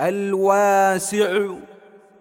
الواسع